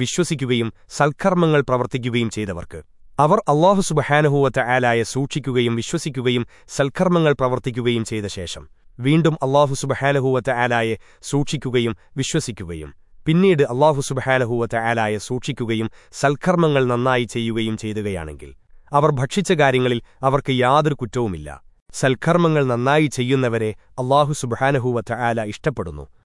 വിശ്വസിക്കുകയും സൽക്കർമ്മങ്ങൾ പ്രവർത്തിക്കുകയും ചെയ്തവർക്ക്. അവർ അള്ളാഹു സുബഹാനുഭൂവത്തെ ആലായ സൂക്ഷിക്കുകയും വിശ്വസിക്കുകയും സൽക്കർമ്മങ്ങൾ പ്രവർത്തിക്കുകയും ചെയ്ത ശേഷം വീണ്ടും അള്ളാഹു സുബഹാനഹൂവത്തെ ആലായെ സൂക്ഷിക്കുകയും വിശ്വസിക്കുകയും പിന്നീട് അള്ളാഹു സുബഹാനഹൂവത്തെ ആലായെ സൂക്ഷിക്കുകയും സൽക്കർമ്മങ്ങൾ നന്നായി ചെയ്യുകയും ചെയ്തുകയാണെങ്കിൽ അവർ ഭക്ഷിച്ച കാര്യങ്ങളിൽ അവർക്ക് യാതൊരു കുറ്റവുമില്ല. സൽക്കർമ്മങ്ങൾ നന്നായി ചെയ്യുന്നവരെ അള്ളാഹു സുബഹാനഹൂവത്തെ ആല ഇഷ്ടപ്പെടുന്നു.